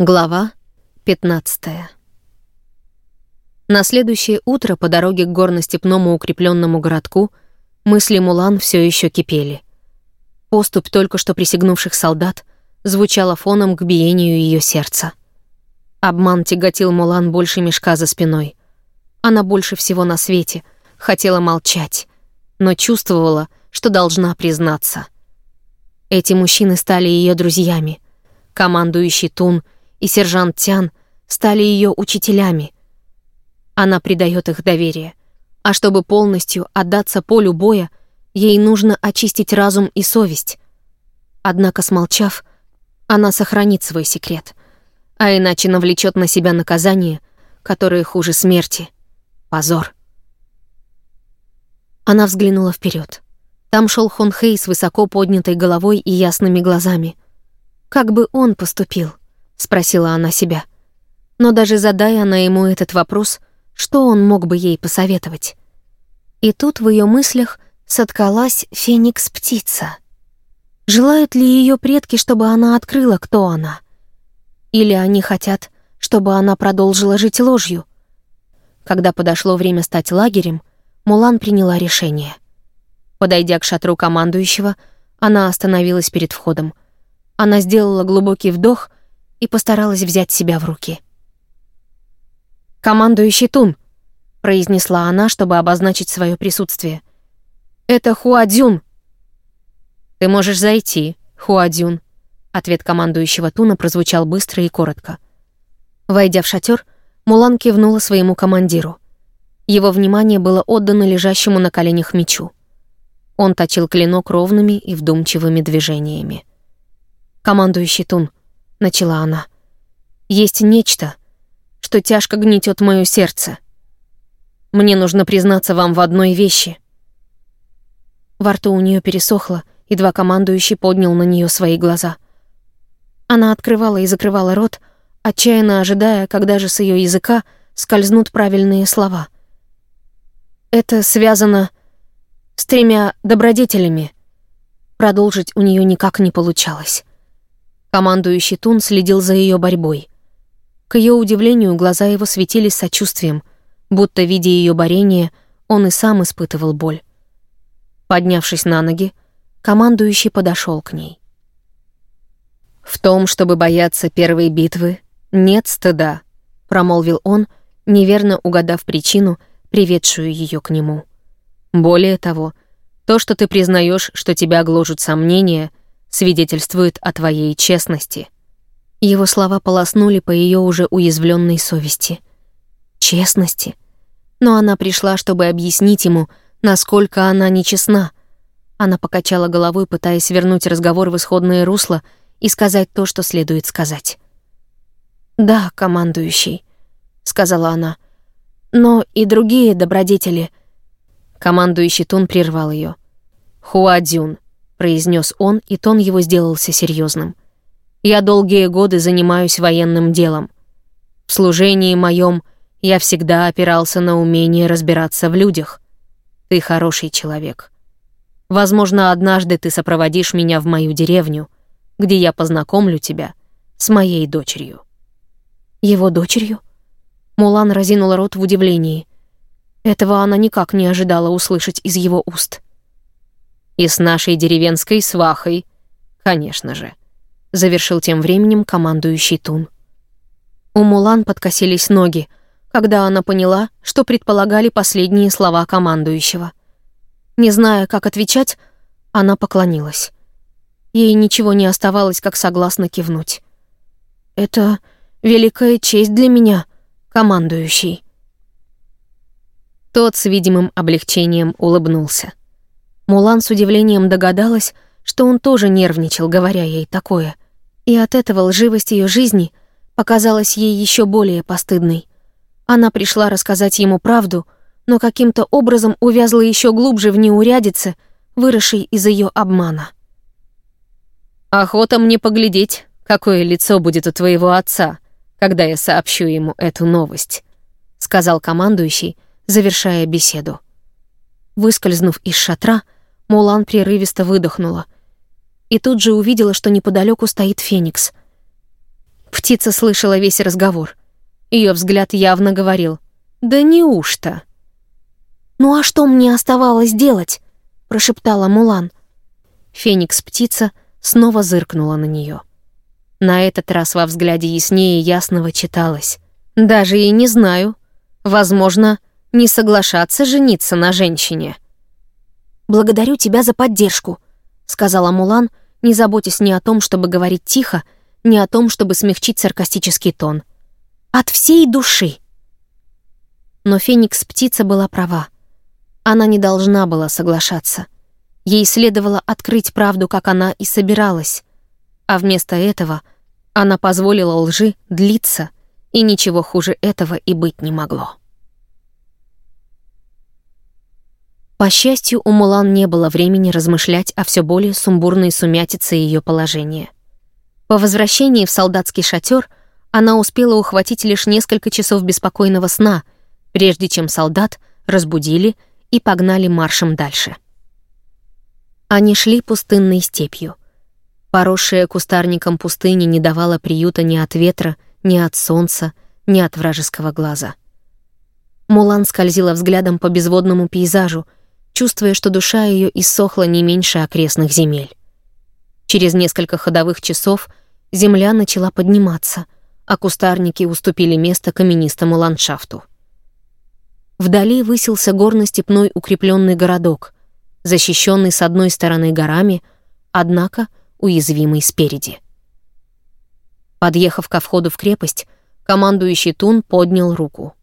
Глава 15 На следующее утро по дороге к горно-степному укрепленному городку мысли Мулан все еще кипели. Поступь только что присягнувших солдат звучала фоном к биению ее сердца. Обман тяготил Мулан больше мешка за спиной. Она больше всего на свете хотела молчать, но чувствовала, что должна признаться. Эти мужчины стали ее друзьями. Командующий Тун — и сержант Тян стали ее учителями. Она придает их доверие. А чтобы полностью отдаться полю боя, ей нужно очистить разум и совесть. Однако, смолчав, она сохранит свой секрет, а иначе навлечет на себя наказание, которое хуже смерти — позор. Она взглянула вперед. Там шел Хон Хэй с высоко поднятой головой и ясными глазами. Как бы он поступил —— спросила она себя. Но даже задая она ему этот вопрос, что он мог бы ей посоветовать? И тут в ее мыслях соткалась феникс-птица. Желают ли ее предки, чтобы она открыла, кто она? Или они хотят, чтобы она продолжила жить ложью? Когда подошло время стать лагерем, Мулан приняла решение. Подойдя к шатру командующего, она остановилась перед входом. Она сделала глубокий вдох — и постаралась взять себя в руки. «Командующий Тун», — произнесла она, чтобы обозначить свое присутствие. «Это Хуадзюн». «Ты можешь зайти, Хуадзюн», — ответ командующего Туна прозвучал быстро и коротко. Войдя в шатер, Мулан кивнула своему командиру. Его внимание было отдано лежащему на коленях мечу. Он точил клинок ровными и вдумчивыми движениями. «Командующий Тун», — начала она. «Есть нечто, что тяжко гнетет мое сердце. Мне нужно признаться вам в одной вещи». Во рту у нее пересохло, едва командующий поднял на нее свои глаза. Она открывала и закрывала рот, отчаянно ожидая, когда же с ее языка скользнут правильные слова. «Это связано с тремя добродетелями». Продолжить у нее никак не получалось. Командующий Тун следил за ее борьбой. К ее удивлению, глаза его светились сочувствием, будто, видя ее борение, он и сам испытывал боль. Поднявшись на ноги, командующий подошел к ней. «В том, чтобы бояться первой битвы, нет стыда», — промолвил он, неверно угадав причину, приведшую ее к нему. «Более того, то, что ты признаешь, что тебя гложут сомнения — свидетельствует о твоей честности». Его слова полоснули по ее уже уязвленной совести. Честности? Но она пришла, чтобы объяснить ему, насколько она нечестна. Она покачала головой, пытаясь вернуть разговор в исходное русло и сказать то, что следует сказать. «Да, командующий», — сказала она. «Но и другие добродетели...» Командующий Тун прервал ее. «Хуадзюн, произнес он, и тон его сделался серьезным. «Я долгие годы занимаюсь военным делом. В служении моем я всегда опирался на умение разбираться в людях. Ты хороший человек. Возможно, однажды ты сопроводишь меня в мою деревню, где я познакомлю тебя с моей дочерью». «Его дочерью?» Мулан разинула рот в удивлении. Этого она никак не ожидала услышать из его уст. И с нашей деревенской свахой, конечно же. Завершил тем временем командующий Тун. У Мулан подкосились ноги, когда она поняла, что предполагали последние слова командующего. Не зная, как отвечать, она поклонилась. Ей ничего не оставалось, как согласно кивнуть. «Это великая честь для меня, командующий». Тот с видимым облегчением улыбнулся. Мулан с удивлением догадалась, что он тоже нервничал, говоря ей такое. И от этого лживость ее жизни показалась ей еще более постыдной. Она пришла рассказать ему правду, но каким-то образом увязла еще глубже в неурядице, выросшей из ее обмана. «Охота мне поглядеть, какое лицо будет у твоего отца, когда я сообщу ему эту новость», — сказал командующий, завершая беседу. Выскользнув из шатра, Мулан прерывисто выдохнула. И тут же увидела, что неподалеку стоит Феникс. Птица слышала весь разговор. Ее взгляд явно говорил «Да неужто?» «Ну а что мне оставалось делать?» — прошептала Мулан. Феникс-птица снова зыркнула на нее. На этот раз во взгляде яснее ясного читалось. «Даже и не знаю. Возможно, не соглашаться жениться на женщине». «Благодарю тебя за поддержку», — сказала Мулан, не заботясь ни о том, чтобы говорить тихо, ни о том, чтобы смягчить саркастический тон. «От всей души». Но Феникс-птица была права. Она не должна была соглашаться. Ей следовало открыть правду, как она и собиралась. А вместо этого она позволила лжи длиться, и ничего хуже этого и быть не могло. По счастью, у Мулан не было времени размышлять о все более сумбурной сумятице ее положения. По возвращении в солдатский шатер она успела ухватить лишь несколько часов беспокойного сна, прежде чем солдат разбудили и погнали маршем дальше. Они шли пустынной степью. Поросшая кустарником пустыни не давала приюта ни от ветра, ни от солнца, ни от вражеского глаза. Мулан скользила взглядом по безводному пейзажу, чувствуя, что душа ее иссохла не меньше окрестных земель. Через несколько ходовых часов земля начала подниматься, а кустарники уступили место каменистому ландшафту. Вдали высился горно-степной укрепленный городок, защищенный с одной стороны горами, однако уязвимый спереди. Подъехав ко входу в крепость, командующий Тун поднял руку.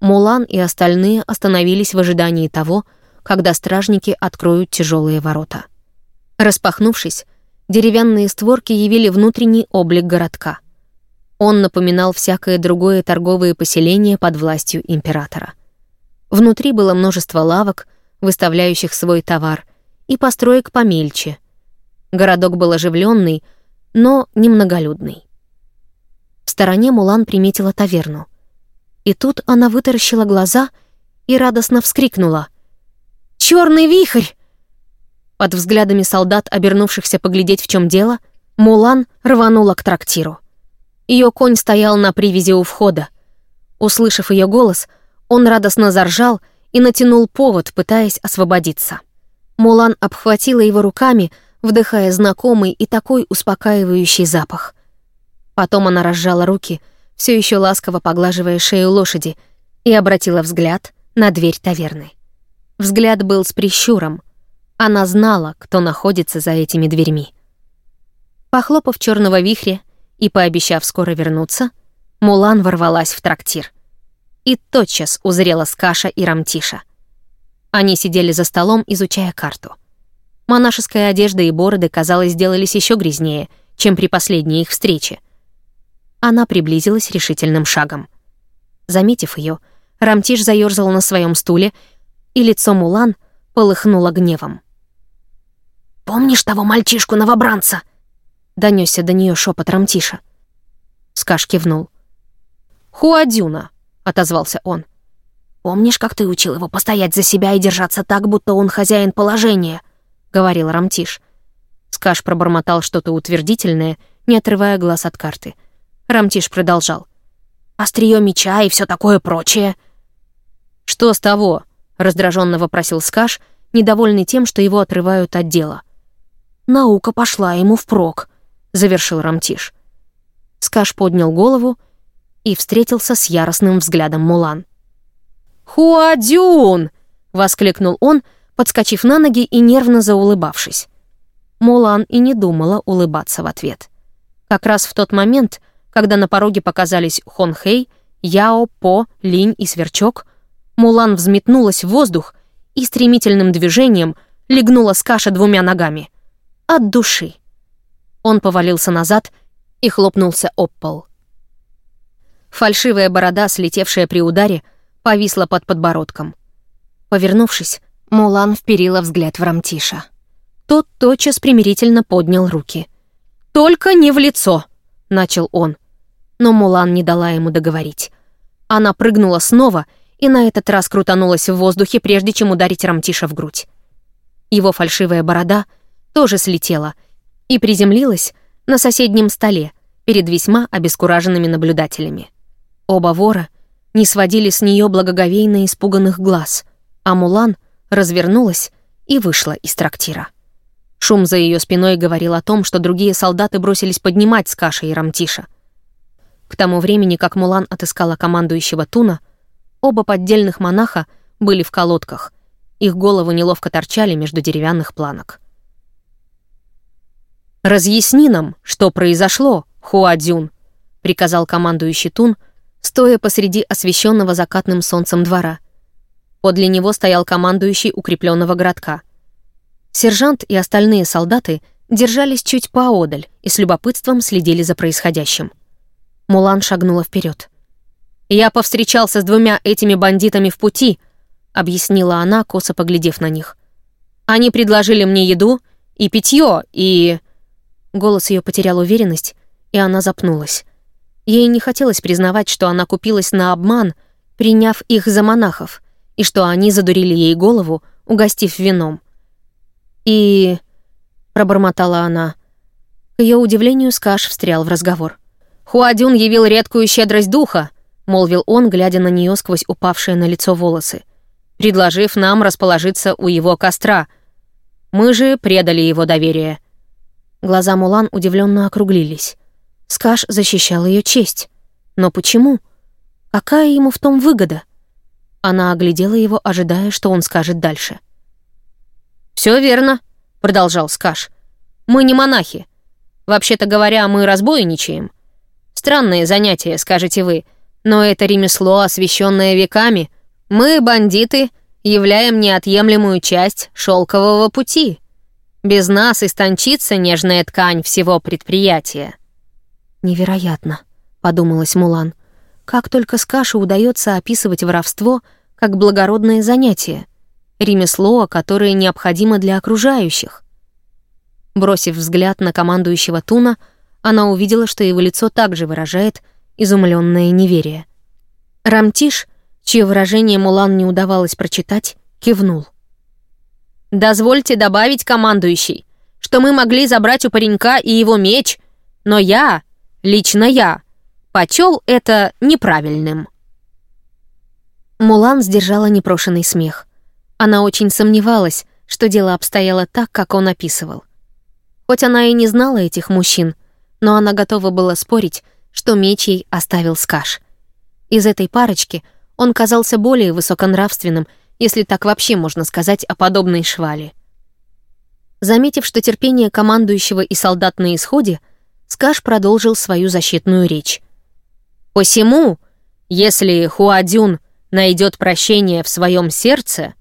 Мулан и остальные остановились в ожидании того, когда стражники откроют тяжелые ворота. Распахнувшись, деревянные створки явили внутренний облик городка. Он напоминал всякое другое торговое поселение под властью императора. Внутри было множество лавок, выставляющих свой товар, и построек помельче. Городок был оживленный, но немноголюдный. В стороне Мулан приметила таверну. И тут она вытаращила глаза и радостно вскрикнула. «Черный вихрь!» Под взглядами солдат, обернувшихся поглядеть, в чем дело, Мулан рванула к трактиру. Ее конь стоял на привязи у входа. Услышав ее голос, он радостно заржал и натянул повод, пытаясь освободиться. Мулан обхватила его руками, вдыхая знакомый и такой успокаивающий запах. Потом она разжала руки, все еще ласково поглаживая шею лошади, и обратила взгляд на дверь таверны. Взгляд был с прищуром. Она знала, кто находится за этими дверьми. Похлопав черного вихря и пообещав скоро вернуться, Мулан ворвалась в трактир и тотчас узрела Скаша и Рамтиша. Они сидели за столом, изучая карту. Монашеская одежда и бороды, казалось, сделались еще грязнее, чем при последней их встрече. Она приблизилась решительным шагом. Заметив ее, Рамтиш заерзал на своем стуле, и лицо Мулан полыхнуло гневом. «Помнишь того мальчишку-новобранца?» — донесся до нее шепот Рамтиша. Скаш кивнул. «Хуадюна», отозвался он. «Помнишь, как ты учил его постоять за себя и держаться так, будто он хозяин положения?» — говорил Рамтиш. Скаш пробормотал что-то утвердительное, не отрывая глаз от карты. Рамтиш продолжал. «Остриё меча и все такое прочее». «Что с того?» — раздраженно вопросил Скаш, недовольный тем, что его отрывают от дела. «Наука пошла ему впрок», — завершил Рамтиш. Скаш поднял голову и встретился с яростным взглядом Мулан. «Хуадюн!» — воскликнул он, подскочив на ноги и нервно заулыбавшись. Мулан и не думала улыбаться в ответ. Как раз в тот момент, когда на пороге показались Хон Хэй, Яо, По, Линь и Сверчок, Мулан взметнулась в воздух и стремительным движением легнула с каша двумя ногами. От души. Он повалился назад и хлопнулся об пол. Фальшивая борода, слетевшая при ударе, повисла под подбородком. Повернувшись, Мулан вперила взгляд в Рамтиша. Тот тотчас примирительно поднял руки. «Только не в лицо!» — начал он. Но Мулан не дала ему договорить. Она прыгнула снова и на этот раз крутанулась в воздухе, прежде чем ударить Рамтиша в грудь. Его фальшивая борода тоже слетела и приземлилась на соседнем столе, перед весьма обескураженными наблюдателями. Оба вора не сводили с нее благоговейно испуганных глаз, а Мулан развернулась и вышла из трактира. Шум за ее спиной говорил о том, что другие солдаты бросились поднимать Скаша и Рамтиша. К тому времени, как Мулан отыскала командующего Туна, оба поддельных монаха были в колодках, их головы неловко торчали между деревянных планок. «Разъясни нам, что произошло, Хуадзюн», — приказал командующий Тун, стоя посреди освещенного закатным солнцем двора. Подле него стоял командующий укрепленного городка. Сержант и остальные солдаты держались чуть поодаль и с любопытством следили за происходящим. Мулан шагнула вперед. «Я повстречался с двумя этими бандитами в пути», — объяснила она, косо поглядев на них. «Они предложили мне еду и питье, и...» Голос ее потерял уверенность, и она запнулась. Ей не хотелось признавать, что она купилась на обман, приняв их за монахов, и что они задурили ей голову, угостив вином. «И...» — пробормотала она. К ее удивлению, Скаш встрял в разговор. «Хуадюн явил редкую щедрость духа», — молвил он, глядя на нее сквозь упавшие на лицо волосы, предложив нам расположиться у его костра. Мы же предали его доверие. Глаза Мулан удивленно округлились. Скаш защищал ее честь. Но почему? Какая ему в том выгода? Она оглядела его, ожидая, что он скажет дальше. «Все верно», — продолжал Скаш. «Мы не монахи. Вообще-то говоря, мы разбойничаем. Странное занятие, скажете вы, но это ремесло, освященное веками. Мы, бандиты, являем неотъемлемую часть шелкового пути. Без нас истончится нежная ткань всего предприятия». «Невероятно», — подумалась Мулан. «Как только Скашу удается описывать воровство как благородное занятие, ремесло, которое необходимо для окружающих». Бросив взгляд на командующего Туна, она увидела, что его лицо также выражает изумленное неверие. Рамтиш, чье выражение Мулан не удавалось прочитать, кивнул. «Дозвольте добавить, командующий, что мы могли забрать у паренька и его меч, но я, лично я, почел это неправильным». Мулан сдержала непрошенный смех. Она очень сомневалась, что дело обстояло так, как он описывал. Хоть она и не знала этих мужчин, но она готова была спорить, что меч ей оставил Скаш. Из этой парочки он казался более высоконравственным, если так вообще можно сказать о подобной швали. Заметив, что терпение командующего и солдат на исходе, Скаш продолжил свою защитную речь. «Посему, если Хуадюн найдет прощение в своем сердце...»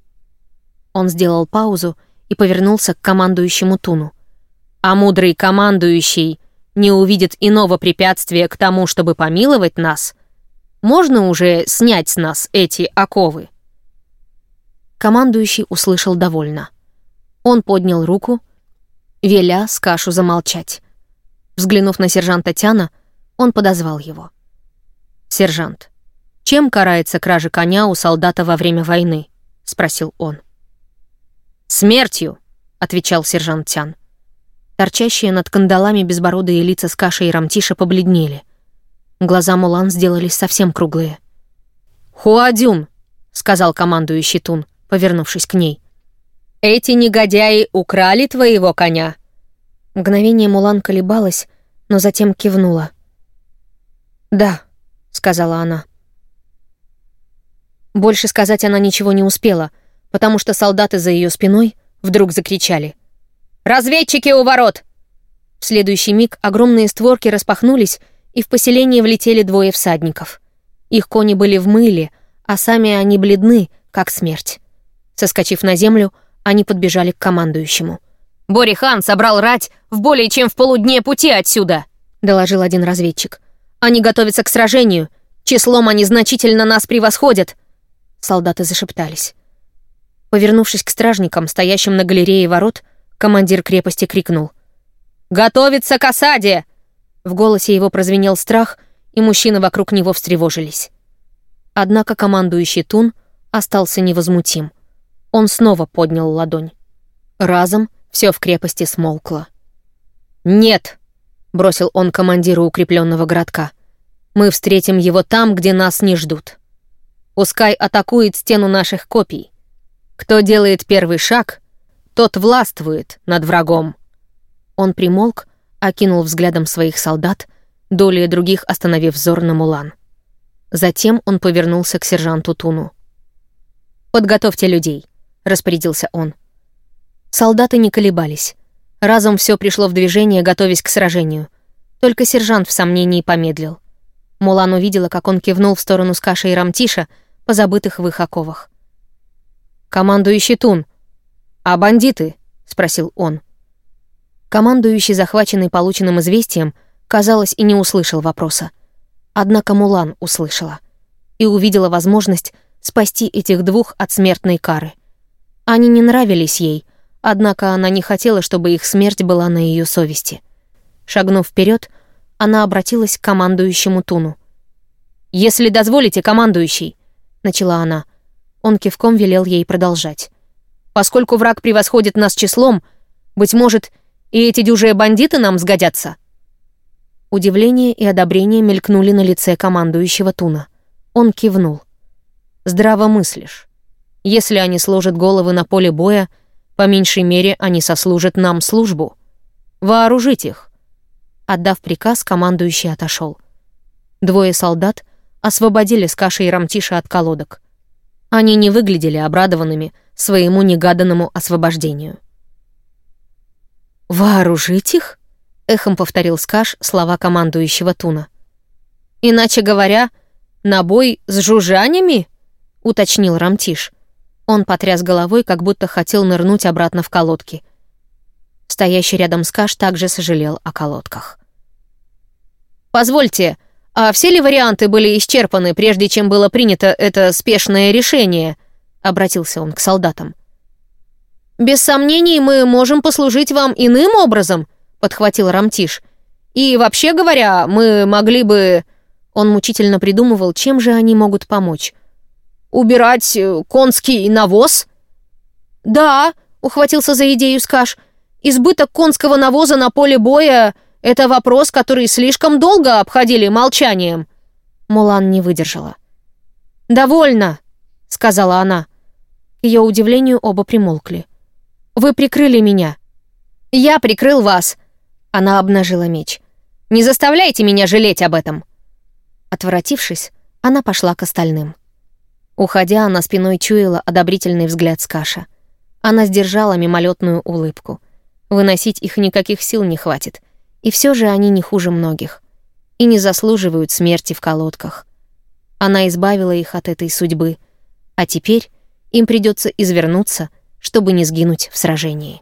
Он сделал паузу и повернулся к командующему Туну. «А мудрый командующий не увидит иного препятствия к тому, чтобы помиловать нас, можно уже снять с нас эти оковы?» Командующий услышал довольно. Он поднял руку, веля Скашу замолчать. Взглянув на сержанта Тяна, он подозвал его. «Сержант, чем карается кража коня у солдата во время войны?» — спросил он. «Смертью», — отвечал сержант Тян. Торчащие над кандалами безбородые лица Скаша и Рамтиша побледнели. Глаза Мулан сделались совсем круглые. «Хуадюн!» — сказал командующий Тун, повернувшись к ней. «Эти негодяи украли твоего коня!» Мгновение Мулан колебалась, но затем кивнула. «Да», — сказала она. Больше сказать она ничего не успела, потому что солдаты за ее спиной вдруг закричали — «Разведчики у ворот!» В следующий миг огромные створки распахнулись, и в поселение влетели двое всадников. Их кони были в мыле, а сами они бледны, как смерть. Соскочив на землю, они подбежали к командующему. «Бори-хан собрал рать в более чем в полудне пути отсюда», — доложил один разведчик. «Они готовятся к сражению. Числом они значительно нас превосходят». Солдаты зашептались. Повернувшись к стражникам, стоящим на галерее ворот, Командир крепости крикнул. «Готовиться к осаде!» В голосе его прозвенел страх, и мужчины вокруг него встревожились. Однако командующий Тун остался невозмутим. Он снова поднял ладонь. Разом все в крепости смолкло. «Нет!» — бросил он командиру укрепленного городка. «Мы встретим его там, где нас не ждут. Пускай атакует стену наших копий. Кто делает первый шаг, тот властвует над врагом». Он примолк, окинул взглядом своих солдат, доли других остановив взор на Мулан. Затем он повернулся к сержанту Туну. «Подготовьте людей», — распорядился он. Солдаты не колебались. Разом все пришло в движение, готовясь к сражению. Только сержант в сомнении помедлил. Мулан увидела, как он кивнул в сторону Скаша и Рамтиша, позабытых в их оковах. «Командующий Тун. А бандиты?» — спросил он. Командующий, захваченный полученным известием, казалось, и не услышал вопроса. Однако Мулан услышала и увидела возможность спасти этих двух от смертной кары. Они не нравились ей, однако она не хотела, чтобы их смерть была на ее совести. Шагнув вперед, она обратилась к командующему Туну. «Если дозволите, командующий», — начала она. Он кивком велел ей продолжать. «Поскольку враг превосходит нас числом, быть может, и эти дюжие бандиты нам сгодятся?» Удивление и одобрение мелькнули на лице командующего Туна. Он кивнул. «Здраво мыслишь. Если они сложат головы на поле боя, по меньшей мере они сослужат нам службу. Вооружить их». Отдав приказ, командующий отошел. Двое солдат освободили Скаша и Рамтиша от колодок. Они не выглядели обрадованными своему негаданному освобождению. «Вооружить их?» — эхом повторил Скаш слова командующего Туна. «Иначе говоря, на бой с жужжанями?» — уточнил Рамтиш. Он потряс головой, как будто хотел нырнуть обратно в колодки. Стоящий рядом Скаш также сожалел о колодках. «Позвольте, а все ли варианты были исчерпаны, прежде чем было принято это спешное решение?» — обратился он к солдатам. «Без сомнений, мы можем послужить вам иным образом», — подхватил Рамтиш. «И вообще говоря, мы могли бы...» Он мучительно придумывал, чем же они могут помочь. «Убирать э, конский навоз?» «Да», — ухватился за идею Скаш. «Избыток конского навоза на поле боя — это вопрос, который слишком долго обходили молчанием». Мулан не выдержала. «Довольно», — сказала она. Ее удивлению оба примолкли. Вы прикрыли меня. Я прикрыл вас. Она обнажила меч. Не заставляйте меня жалеть об этом. Отворотившись, она пошла к остальным. Уходя, она спиной чуяла одобрительный взгляд Скаша. Она сдержала мимолетную улыбку. Выносить их никаких сил не хватит. И все же они не хуже многих. И не заслуживают смерти в колодках. Она избавила их от этой судьбы. А теперь им придется извернуться — чтобы не сгинуть в сражении.